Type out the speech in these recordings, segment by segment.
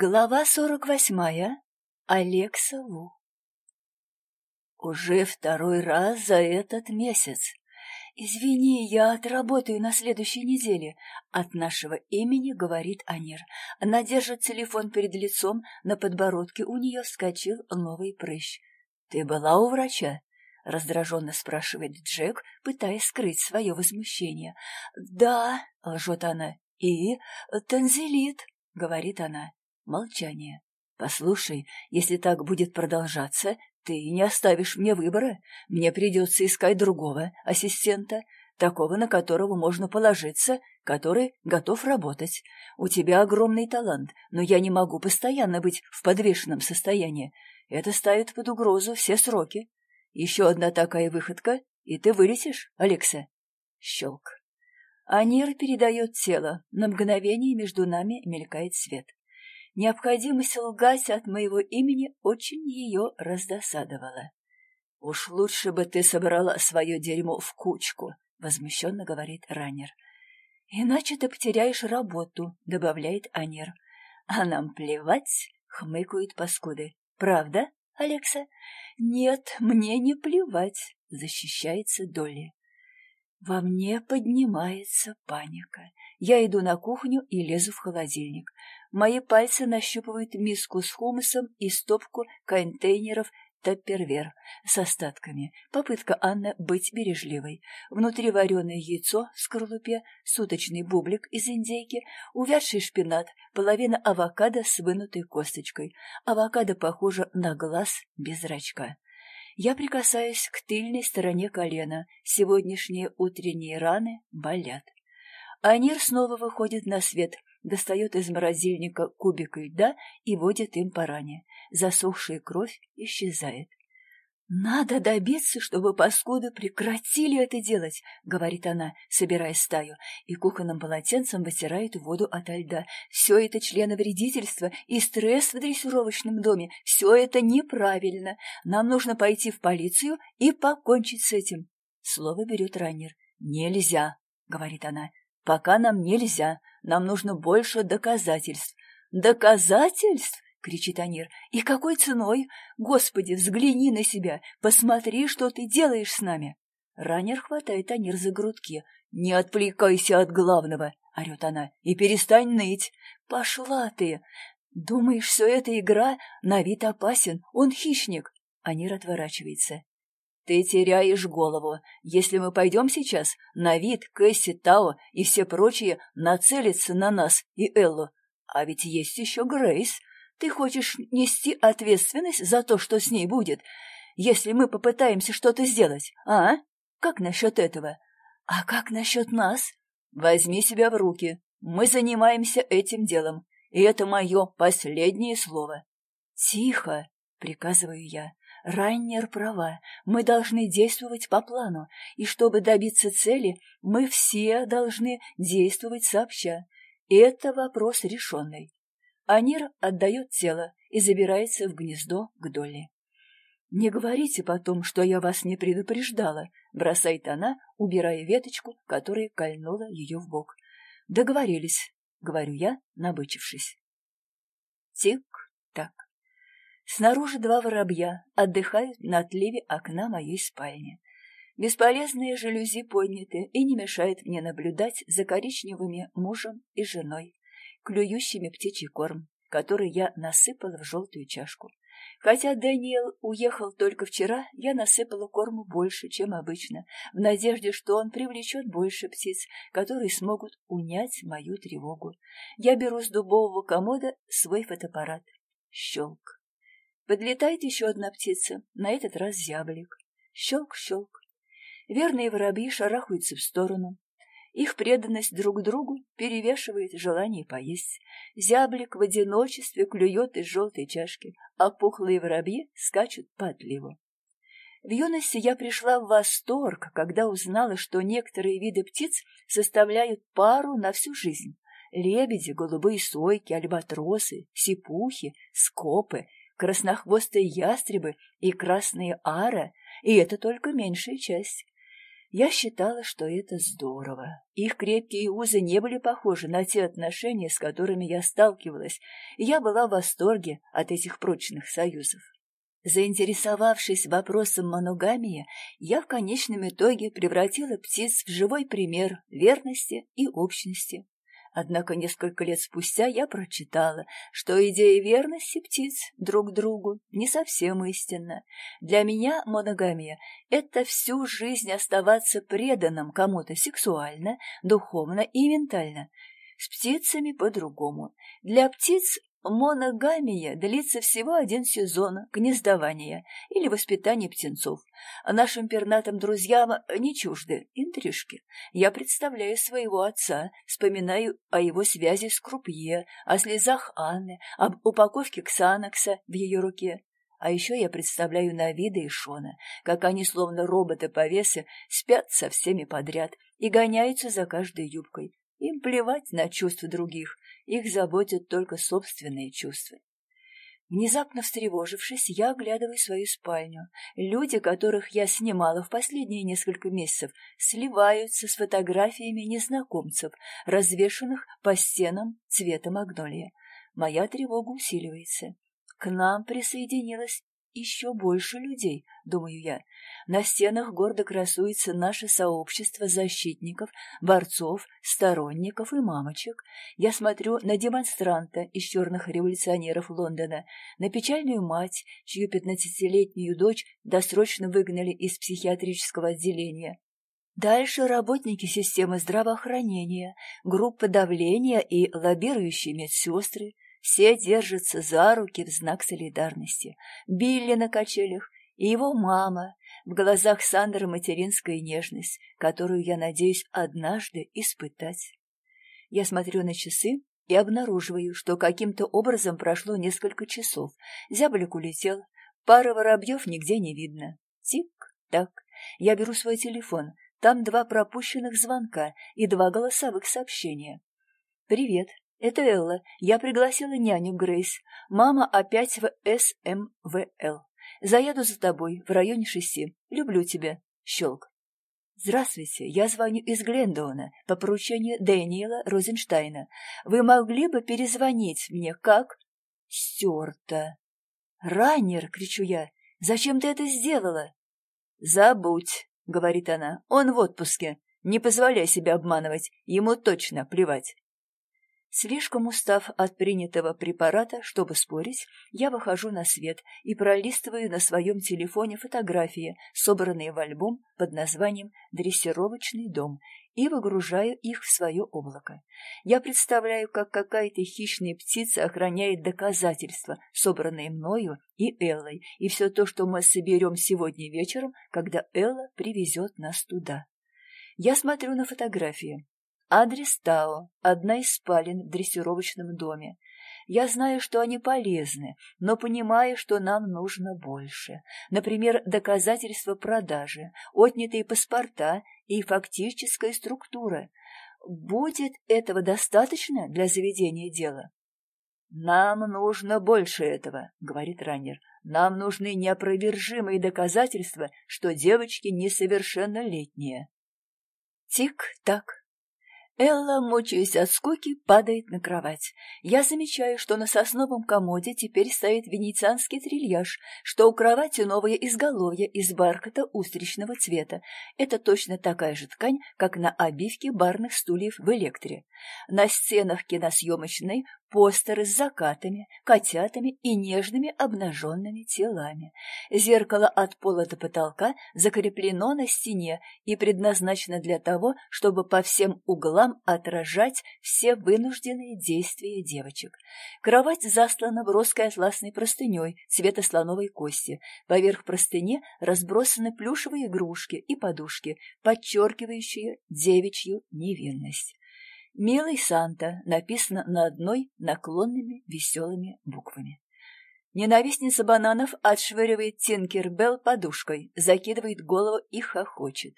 Глава сорок восьмая. Алекса Ву. Уже второй раз за этот месяц. Извини, я отработаю на следующей неделе. От нашего имени говорит Анир. Она держит телефон перед лицом, на подбородке у нее вскочил новый прыщ. Ты была у врача? Раздраженно спрашивает Джек, пытаясь скрыть свое возмущение. Да, лжет она. И танзелит, говорит она. Молчание. «Послушай, если так будет продолжаться, ты не оставишь мне выбора. Мне придется искать другого ассистента, такого, на которого можно положиться, который готов работать. У тебя огромный талант, но я не могу постоянно быть в подвешенном состоянии. Это ставит под угрозу все сроки. Еще одна такая выходка, и ты вылетишь, Алекса?» Щелк. Анир передает тело. На мгновение между нами мелькает свет. Необходимость лгать от моего имени очень ее раздосадовала. — Уж лучше бы ты собрала свое дерьмо в кучку, — возмущенно говорит раннер. — Иначе ты потеряешь работу, — добавляет Анир. — А нам плевать, — хмыкают паскуды. — Правда, Алекса? — Нет, мне не плевать, — защищается Долли. Во мне поднимается паника. Я иду на кухню и лезу в холодильник. Мои пальцы нащупывают миску с хумусом и стопку контейнеров таппервер с остатками. Попытка Анны быть бережливой. Внутри вареное яйцо в скорлупе, суточный бублик из индейки, увядший шпинат, половина авокадо с вынутой косточкой. Авокадо похоже на глаз без зрачка. Я прикасаюсь к тыльной стороне колена. Сегодняшние утренние раны болят. Анир снова выходит на свет, достает из морозильника кубик льда и водит им по ране. Засохшая кровь исчезает. «Надо добиться, чтобы паскуды прекратили это делать», — говорит она, собирая стаю, и кухонным полотенцем вытирает воду ото льда. «Все это членовредительство и стресс в дрессировочном доме. Все это неправильно. Нам нужно пойти в полицию и покончить с этим». Слово берет раннер. «Нельзя», — говорит она. «Пока нам нельзя. Нам нужно больше доказательств». «Доказательств?» — кричит Анир. «И какой ценой? Господи, взгляни на себя! Посмотри, что ты делаешь с нами!» Раннер хватает Анир за грудки. «Не отвлекайся от главного!» — орет она. «И перестань ныть!» «Пошла ты! Думаешь, все это игра? На вид опасен, он хищник!» Анир отворачивается. «Ты теряешь голову. Если мы пойдем сейчас, на вид Кэсси, Тао и все прочие нацелятся на нас и Эллу. А ведь есть еще Грейс. Ты хочешь нести ответственность за то, что с ней будет, если мы попытаемся что-то сделать, а? Как насчет этого? А как насчет нас? Возьми себя в руки. Мы занимаемся этим делом, и это мое последнее слово. Тихо, приказываю я. Райнер права. Мы должны действовать по плану, и чтобы добиться цели, мы все должны действовать сообща. Это вопрос решенный. Анир отдает тело и забирается в гнездо к Долли. «Не говорите потом, что я вас не предупреждала», — бросает она, убирая веточку, которая кольнула ее в бок. «Договорились», — говорю я, набычившись. Тик-так. Снаружи два воробья отдыхают на отливе окна моей спальни. Бесполезные жалюзи подняты и не мешают мне наблюдать за коричневыми мужем и женой, клюющими птичий корм, который я насыпала в желтую чашку. Хотя Дэниел уехал только вчера, я насыпала корму больше, чем обычно, в надежде, что он привлечет больше птиц, которые смогут унять мою тревогу. Я беру с дубового комода свой фотоаппарат. Щелк. Подлетает еще одна птица, на этот раз зяблик. Щелк-щелк. Верные воробьи шарахаются в сторону. Их преданность друг другу перевешивает желание поесть. Зяблик в одиночестве клюет из желтой чашки, а пухлые воробьи скачут по отливу. В юности я пришла в восторг, когда узнала, что некоторые виды птиц составляют пару на всю жизнь. Лебеди, голубые сойки, альбатросы, сипухи, скопы краснохвостые ястребы и красные ара, и это только меньшая часть. Я считала, что это здорово. Их крепкие узы не были похожи на те отношения, с которыми я сталкивалась, и я была в восторге от этих прочных союзов. Заинтересовавшись вопросом моногамии, я в конечном итоге превратила птиц в живой пример верности и общности. Однако несколько лет спустя я прочитала, что идея верности птиц друг другу не совсем истинна. Для меня моногамия — это всю жизнь оставаться преданным кому-то сексуально, духовно и ментально. С птицами по-другому. Для птиц Моногамия длится всего один сезон гнездования или воспитания птенцов. Нашим пернатым друзьям не чужды интрижки. Я представляю своего отца, вспоминаю о его связи с Крупье, о слезах Анны, об упаковке Ксанакса в ее руке. А еще я представляю Навида и Шона, как они, словно роботы-повесы, спят со всеми подряд и гоняются за каждой юбкой. Им плевать на чувства других, их заботят только собственные чувства. Внезапно встревожившись, я оглядываю свою спальню. Люди, которых я снимала в последние несколько месяцев, сливаются с фотографиями незнакомцев, развешанных по стенам цвета магнолии. Моя тревога усиливается. К нам присоединилась еще больше людей, думаю я. На стенах гордо красуется наше сообщество защитников, борцов, сторонников и мамочек. Я смотрю на демонстранта из черных революционеров Лондона, на печальную мать, чью пятнадцатилетнюю дочь досрочно выгнали из психиатрического отделения. Дальше работники системы здравоохранения, группы давления и лоббирующие медсестры – все держатся за руки в знак солидарности. Билли на качелях и его мама. В глазах Сандры материнская нежность, которую я надеюсь однажды испытать. Я смотрю на часы и обнаруживаю, что каким-то образом прошло несколько часов. Зяблик улетел, пары воробьев нигде не видно. Тик-так. Я беру свой телефон. Там два пропущенных звонка и два голосовых сообщения. «Привет. «Это Элла. Я пригласила няню Грейс. Мама опять в СМВЛ. Заеду за тобой в районе шести. Люблю тебя. Щелк». «Здравствуйте, я звоню из Глендона по поручению Дэниела Розенштейна. Вы могли бы перезвонить мне, как?» «Стерто». «Раннер!» — кричу я. «Зачем ты это сделала?» «Забудь», — говорит она. «Он в отпуске. Не позволяй себя обманывать. Ему точно плевать». Слишком устав от принятого препарата, чтобы спорить, я выхожу на свет и пролистываю на своем телефоне фотографии, собранные в альбом под названием «Дрессировочный дом», и выгружаю их в свое облако. Я представляю, как какая-то хищная птица охраняет доказательства, собранные мною и Эллой, и все то, что мы соберем сегодня вечером, когда Элла привезет нас туда. Я смотрю на фотографии. Адрес Тао, одна из спален в дрессировочном доме. Я знаю, что они полезны, но понимаю, что нам нужно больше. Например, доказательства продажи, отнятые паспорта и фактическая структура. Будет этого достаточно для заведения дела? «Нам нужно больше этого», — говорит раннер. «Нам нужны неопровержимые доказательства, что девочки несовершеннолетние». Тик-так. Элла, мучаясь от скуки, падает на кровать. Я замечаю, что на сосновом комоде теперь стоит венецианский трильяж, что у кровати новое изголовье из бархата устричного цвета. Это точно такая же ткань, как на обивке барных стульев в электре. На стенах киносъемочной постеры с закатами, котятами и нежными обнаженными телами. Зеркало от пола до потолка закреплено на стене и предназначено для того, чтобы по всем углам отражать все вынужденные действия девочек. Кровать заслана броской атласной простыней цвета слоновой кости. Поверх простыни разбросаны плюшевые игрушки и подушки, подчеркивающие девичью невинность. «Милый Санта» написано на одной наклонными веселыми буквами. Ненавистница бананов отшвыривает Тинкербелл подушкой, закидывает голову и хохочет.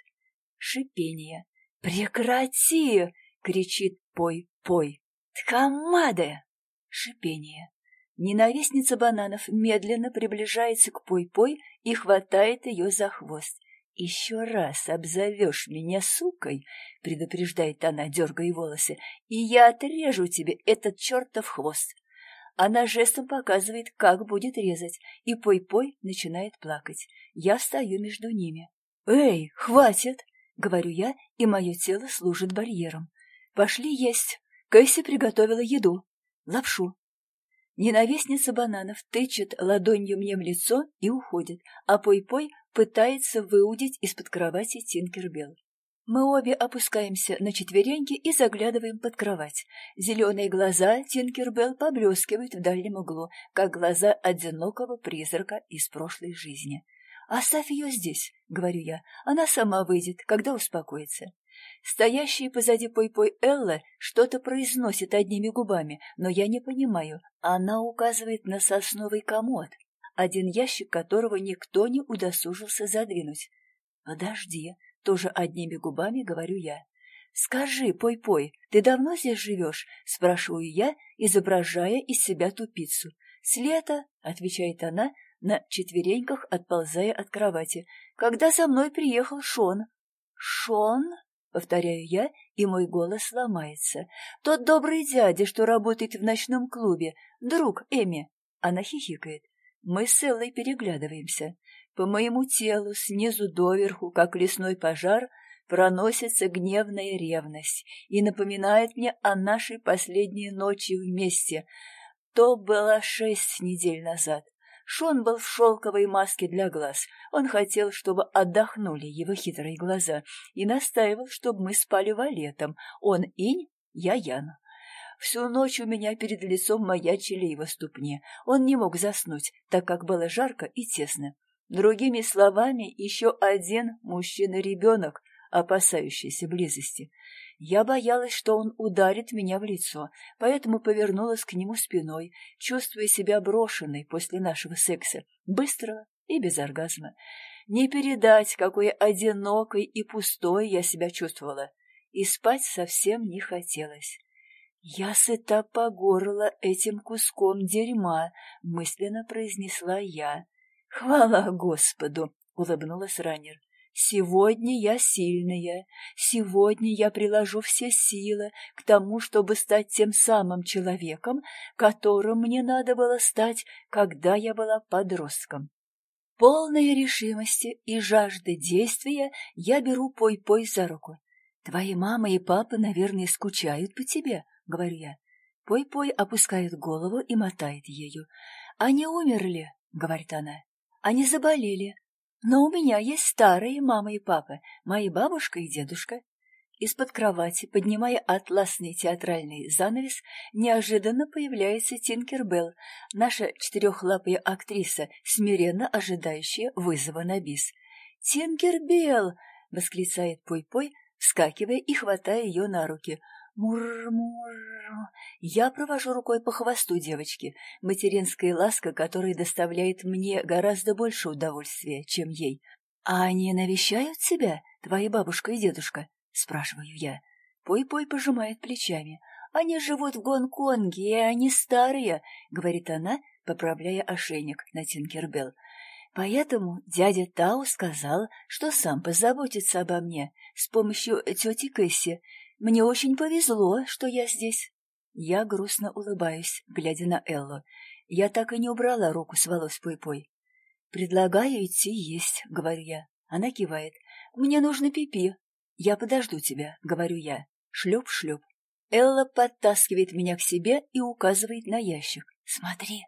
Шипение. «Прекрати!» — кричит Пой-Пой. «Тхамаде!» Шипение. Ненавистница бананов медленно приближается к Пой-Пой и хватает ее за хвост. «Еще раз обзовешь меня сукой», — предупреждает она, дергая волосы, «и я отрежу тебе этот чертов хвост». Она жестом показывает, как будет резать, и Пой-Пой начинает плакать. Я стою между ними. «Эй, хватит!» — говорю я, и мое тело служит барьером. «Пошли есть!» Кэсси приготовила еду. Лапшу. Ненавистница бананов тычет ладонью мне в лицо и уходит, а Пой-Пой пытается выудить из-под кровати Тинкербелл. Мы обе опускаемся на четвереньки и заглядываем под кровать. Зеленые глаза Тинкербелл поблескивают в дальнем углу, как глаза одинокого призрака из прошлой жизни. «Оставь ее здесь», — говорю я. «Она сама выйдет, когда успокоится». Стоящая позади Пой-Пой Элла что-то произносит одними губами, но я не понимаю. Она указывает на сосновый комод, один ящик которого никто не удосужился задвинуть. «Подожди», — тоже одними губами говорю я. «Скажи, Пой-Пой, ты давно здесь живешь?» — спрашиваю я, изображая из себя тупицу. «С лета», — отвечает она, на четвереньках отползая от кровати, «когда со мной приехал Шон». «Шон?» — повторяю я, и мой голос ломается. «Тот добрый дядя, что работает в ночном клубе, друг Эми». Она хихикает. Мы с Эллой переглядываемся. По моему телу снизу доверху, как лесной пожар, проносится гневная ревность и напоминает мне о нашей последней ночи вместе. То было шесть недель назад. Шон был в шелковой маске для глаз. Он хотел, чтобы отдохнули его хитрые глаза, и настаивал, чтобы мы спали валетом. Он инь, я ян. Всю ночь у меня перед лицом маячили его ступни. Он не мог заснуть, так как было жарко и тесно. Другими словами, еще один мужчина-ребенок, опасающийся близости. Я боялась, что он ударит меня в лицо, поэтому повернулась к нему спиной, чувствуя себя брошенной после нашего секса, быстрого и без оргазма. Не передать, какой одинокой и пустой я себя чувствовала. И спать совсем не хотелось. «Я сыта по горло этим куском дерьма», — мысленно произнесла я. «Хвала Господу!» — улыбнулась Раннер. Сегодня я сильная, сегодня я приложу все силы к тому, чтобы стать тем самым человеком, которым мне надо было стать, когда я была подростком. Полная решимости и жажды действия я беру Пой-Пой за руку. «Твои мама и папа, наверное, скучают по тебе», — говорю я. Пой-Пой опускает голову и мотает ею. «Они умерли», — говорит она. «Они заболели. Но у меня есть старые мама и папа, мои бабушка и дедушка. Из-под кровати, поднимая атласный театральный занавес, неожиданно появляется Тинкербелл, наша четырехлапая актриса, смиренно ожидающая вызова на бис. «Тинкербелл!» — восклицает Пой-Пой, вскакивая и хватая ее на руки. Мур-мур. Я провожу рукой по хвосту девочки, материнская ласка, которая доставляет мне гораздо больше удовольствия, чем ей. «А они навещают тебя, твои бабушка и дедушка?» — спрашиваю я. Пой-пой пожимает плечами. «Они живут в Гонконге, и они старые», — говорит она, поправляя ошейник на Тинкербелл. Поэтому дядя Тау сказал, что сам позаботится обо мне с помощью тети Кэсси, мне очень повезло, что я здесь. Я грустно улыбаюсь, глядя на Эллу. Я так и не убрала руку с волос Пой-Пой. «Предлагаю идти есть», — говорю я. Она кивает. «Мне нужно пипи». -пи. «Я подожду тебя», — говорю я. Шлеп-шлеп. Элла подтаскивает меня к себе и указывает на ящик. «Смотри».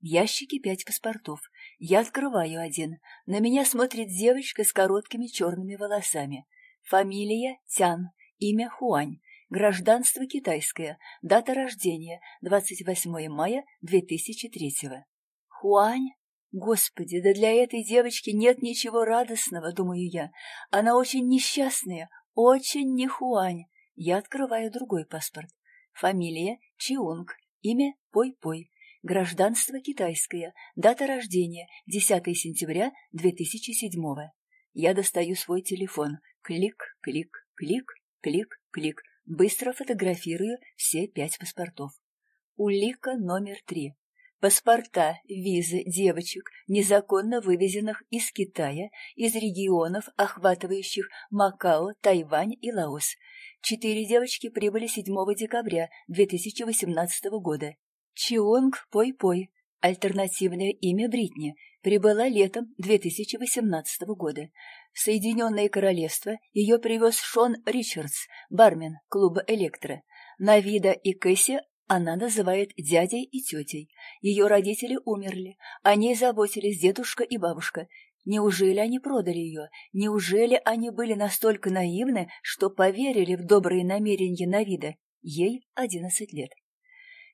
В ящике пять паспортов. Я открываю один. На меня смотрит девочка с короткими черными волосами. Фамилия Тян. Имя Хуань. Гражданство китайское. Дата рождения 28 мая 2003. Хуань? Господи, да для этой девочки нет ничего радостного, думаю я. Она очень несчастная, очень не Хуань. Я открываю другой паспорт. Фамилия Чиунг. Имя Пой-Пой. Гражданство китайское. Дата рождения 10 сентября 2007. Я достаю свой телефон. Клик, клик, клик. Клик, клик. Быстро фотографирую все пять паспортов. Улика номер три. паспорта, визы девочек, незаконно вывезенных из Китая, из регионов, охватывающих Макао, Тайвань и Лаос. Четыре девочки прибыли 7 декабря 2018 года. Чионг Пой-Пой, альтернативное имя Бритни, прибыла летом 2018 года. В Соединенное Королевство ее привез Шон Ричардс, бармен клуба «Электро». Навида и Кэсси она называет дядей и тетей. Ее родители умерли. О ней заботились дедушка и бабушка. Неужели они продали ее? Неужели они были настолько наивны, что поверили в добрые намерения Навида? Ей одиннадцать лет.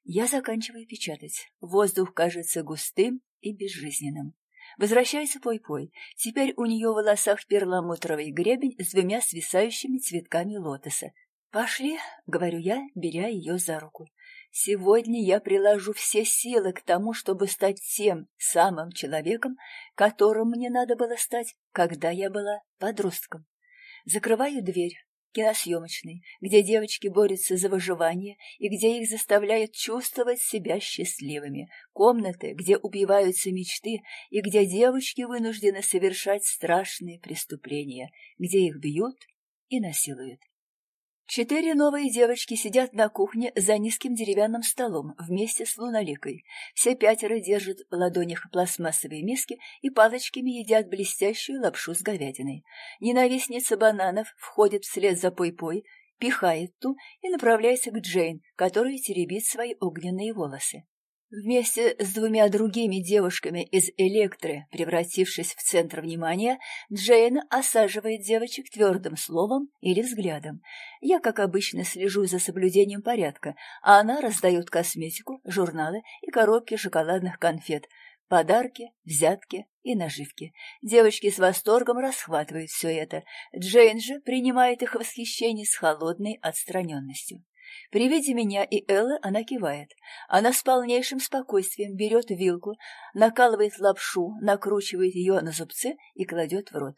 Я заканчиваю печатать. Воздух кажется густым и безжизненным. Возвращается Пой-Пой. Теперь у нее в волосах перламутровый гребень с двумя свисающими цветками лотоса. «Пошли», — говорю я, беря ее за руку. «Сегодня я приложу все силы к тому, чтобы стать тем самым человеком, которым мне надо было стать, когда я была подростком». Закрываю дверь, киносъемочной, где девочки борются за выживание и где их заставляют чувствовать себя счастливыми, комнаты, где убиваются мечты и где девочки вынуждены совершать страшные преступления, где их бьют и насилуют. Четыре новые девочки сидят на кухне за низким деревянным столом вместе с Луналикой. Все пятеро держат в ладонях пластмассовые миски и палочками едят блестящую лапшу с говядиной. Ненавистница бананов входит вслед за Пой-Пой, пихает ту и направляется к Джейн, которая теребит свои огненные волосы. Вместе с двумя другими девушками из Электры, превратившись в центр внимания, Джейн осаживает девочек твердым словом или взглядом. Я, как обычно, слежу за соблюдением порядка, а она раздает косметику, журналы и коробки шоколадных конфет, подарки, взятки и наживки. Девочки с восторгом расхватывают все это. Джейн же принимает их восхищение с холодной отстраненностью. При виде меня и Эллы она кивает. Она с полнейшим спокойствием берет вилку, накалывает лапшу, накручивает ее на зубцы и кладет в рот.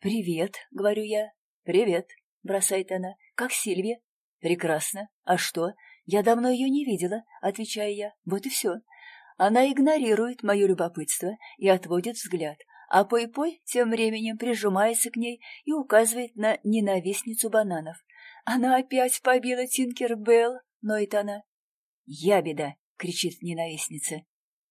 «Привет», — говорю я. «Привет», — бросает она. «Как Сильвия?» «Прекрасно. А что? Я давно ее не видела», — отвечаю я. «Вот и все». Она игнорирует мое любопытство и отводит взгляд, а Пой-Пой тем временем прижимается к ней и указывает на ненавистницу бананов. Она опять побила Тинкер Белл, ноет она. «Ябеда!» — кричит ненавистница.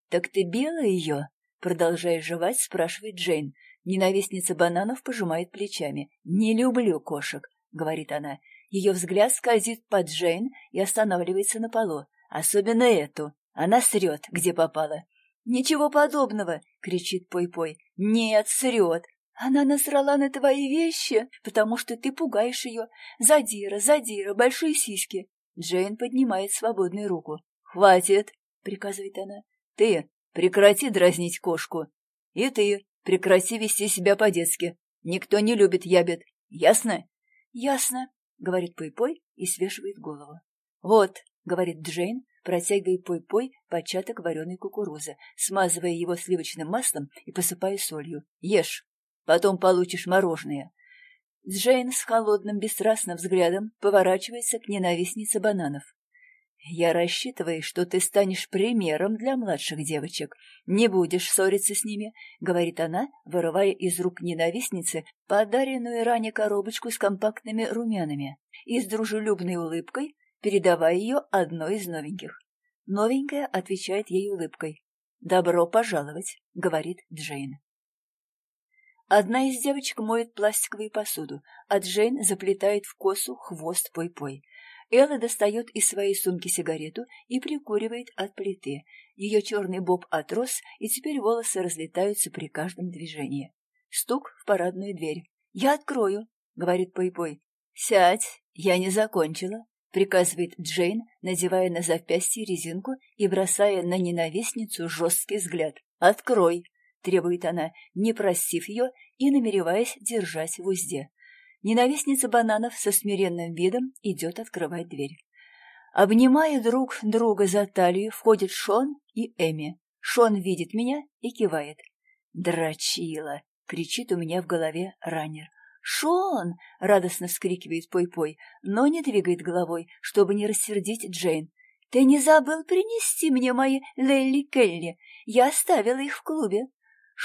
«Так ты била ее?» — продолжая жевать, спрашивает Джейн. Ненавистница бананов пожимает плечами. «Не люблю кошек», — говорит она. Ее взгляд скользит под Джейн и останавливается на полу. Особенно эту. Она срет, где попала. «Ничего подобного!» — кричит Пой-Пой. «Нет, срет! Она насрала на твои вещи, потому что ты пугаешь ее. Задира, задира, большие сиськи. Джейн поднимает свободную руку. «Хватит!» — приказывает она. «Ты прекрати дразнить кошку. И ты прекрати вести себя по-детски. Никто не любит ябед. Ясно?» «Ясно», — говорит Пой-Пой и свешивает голову. «Вот», — говорит Джейн, протягивая Пой-Пой початок вареной кукурузы, смазывая его сливочным маслом и посыпая солью. «Ешь!» Потом получишь мороженое. Джейн с холодным, бесстрастным взглядом поворачивается к ненавистнице бананов. «Я рассчитываю, что ты станешь примером для младших девочек. Не будешь ссориться с ними», — говорит она, вырывая из рук ненавистницы подаренную ранее коробочку с компактными румянами и с дружелюбной улыбкой передавая ее одной из новеньких. Новенькая отвечает ей улыбкой. «Добро пожаловать», — говорит Джейн. Одна из девочек моет пластиковую посуду, а Джейн заплетает в косу хвост пой-пой. Элла достает из своей сумки сигарету и прикуривает от плиты. Ее черный боб отрос, и теперь волосы разлетаются при каждом движении. Стук в парадную дверь. «Я открою», — говорит Пой-Пой. «Сядь, я не закончила», — приказывает Джейн, надевая на запястье резинку и бросая на ненавистницу жесткий взгляд. «Открой!» Требует она, не просив ее и намереваясь держать в узде. Ненавистница бананов со смиренным видом идет открывать дверь. Обнимая друг друга за талию, входит Шон и Эми. Шон видит меня и кивает. «Дрочила!» — кричит у меня в голове раннер. «Шон!» — радостно вскрикивает Пой-Пой, но не двигает головой, чтобы не рассердить Джейн. Ты не забыл принести мне мои Лелли Келли? Я оставила их в клубе.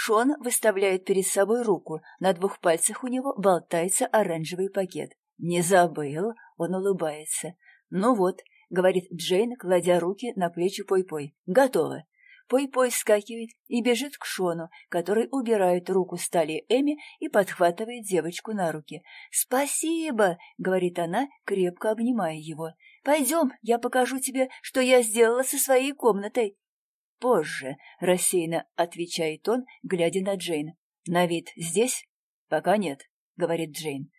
Шон выставляет перед собой руку, на двух пальцах у него болтается оранжевый пакет. «Не забыл», — он улыбается. «Ну вот», — говорит Джейн, кладя руки на плечи Пой-Пой. «Готово». Пой-Пой вскакивает и бежит к Шону, который убирает руку с талии Эми и подхватывает девочку на руки. «Спасибо!» — говорит она, крепко обнимая его. «Пойдем, я покажу тебе, что я сделала со своей комнатой». «Позже», — рассеянно отвечает он, глядя на Джейн. «На вид здесь?» «Пока нет», — говорит Джейн.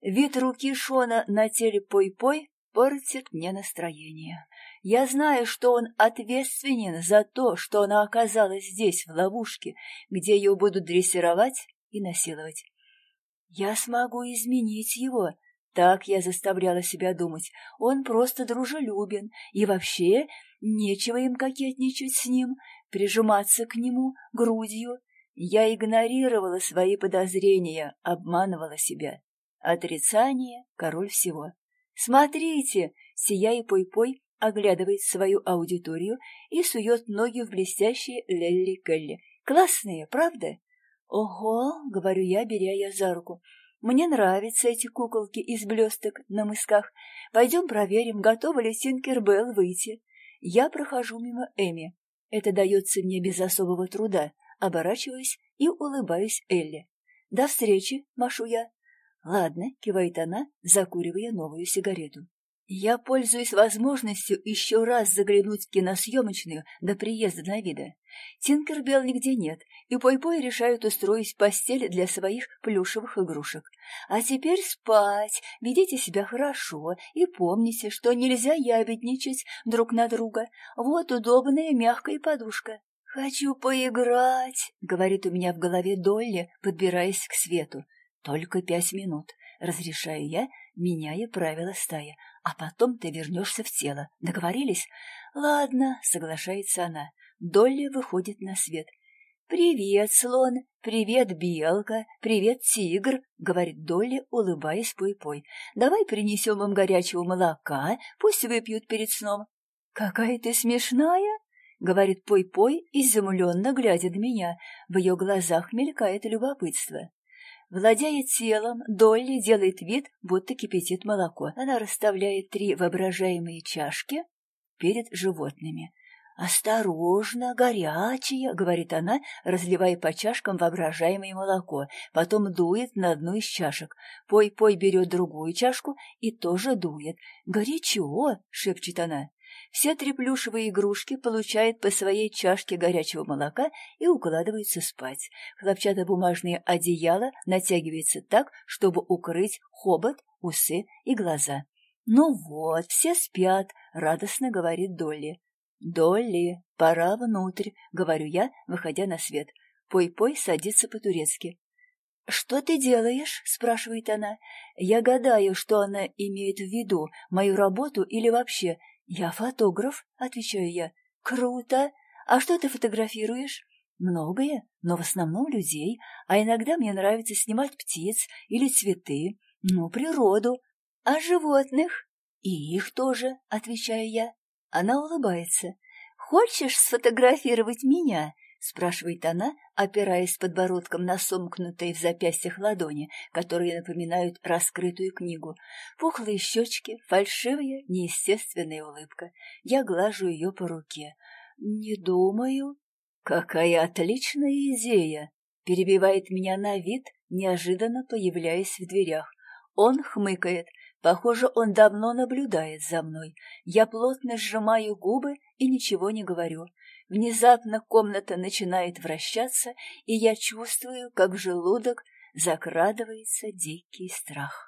Вид руки Шона на теле Пой-Пой портит мне настроение. Я знаю, что он ответственен за то, что она оказалась здесь, в ловушке, где ее будут дрессировать и насиловать. Я смогу изменить его. Так я заставляла себя думать. Он просто дружелюбен, и вообще нечего им кокетничать с ним, прижиматься к нему грудью. Я игнорировала свои подозрения, обманывала себя. Отрицание — король всего. «Смотрите!» — сияя пой-пой, оглядывает свою аудиторию и сует ноги в блестящие лелли-келли. «Классные, правда?» «Ого!» — говорю я, беря я за руку. «Мне нравятся эти куколки из блесток на мысках. Пойдем проверим, готова ли Тинкербелл выйти». Я прохожу мимо Эми. Это дается мне без особого труда. Оборачиваюсь и улыбаюсь Элли. «До встречи!» — машу я. «Ладно», — кивает она, закуривая новую сигарету. Я пользуюсь возможностью еще раз заглянуть в киносъемочную до приезда на вида. Тинкербелл нигде нет, и Пой-Пой решают устроить постель для своих плюшевых игрушек. А теперь спать, ведите себя хорошо и помните, что нельзя ябедничать друг на друга. Вот удобная мягкая подушка. «Хочу поиграть», — говорит у меня в голове Долли, подбираясь к свету. Только пять минут, разрешаю я, меняя правила стаи, а потом ты вернешься в тело. Договорились? Ладно, соглашается она. Долли выходит на свет. «Привет, слон! Привет, белка! Привет, тигр!» — говорит Долли, улыбаясь Пой-Пой. «Давай принесем им горячего молока, пусть выпьют перед сном». «Какая ты смешная!» — говорит Пой-Пой, изумленно глядя на меня. В ее глазах мелькает любопытство. Владея телом, Долли делает вид, будто кипятит молоко. Она расставляет три воображаемые чашки перед животными. «Осторожно, горячее!» — говорит она, разливая по чашкам воображаемое молоко, потом дует на одну из чашек. Пой-пой берет другую чашку и тоже дует. «Горячо!» — шепчет она. Все три плюшевые игрушки получают по своей чашке горячего молока и укладываются спать. Хлопчатобумажное одеяло натягивается так, чтобы укрыть хобот, усы и глаза. «Ну вот, все спят», — радостно говорит Долли. «Долли, пора внутрь», — говорю я, выходя на свет. Пой-пой садится по-турецки. «Что ты делаешь?» — спрашивает она. Я гадаю, что она имеет в виду, мою работу или вообще, «Я фотограф», — отвечаю я. «Круто! А что ты фотографируешь?» «Многое, но в основном людей, а иногда мне нравится снимать птиц или цветы, ну, природу. А животных?» «И их тоже», — отвечаю я. Она улыбается. «Хочешь сфотографировать меня?» — спрашивает она, опираясь подбородком на сомкнутые в запястьях ладони, которые напоминают раскрытую книгу. Пухлые щечки, фальшивая, неестественная улыбка. Я глажу ее по руке. «Не думаю». «Какая отличная идея!» — перебивает меня на вид, неожиданно появляясь в дверях. Он хмыкает. Похоже, он давно наблюдает за мной. Я плотно сжимаю губы и ничего не говорю. Внезапно комната начинает вращаться, и я чувствую, как в желудок закрадывается дикий страх.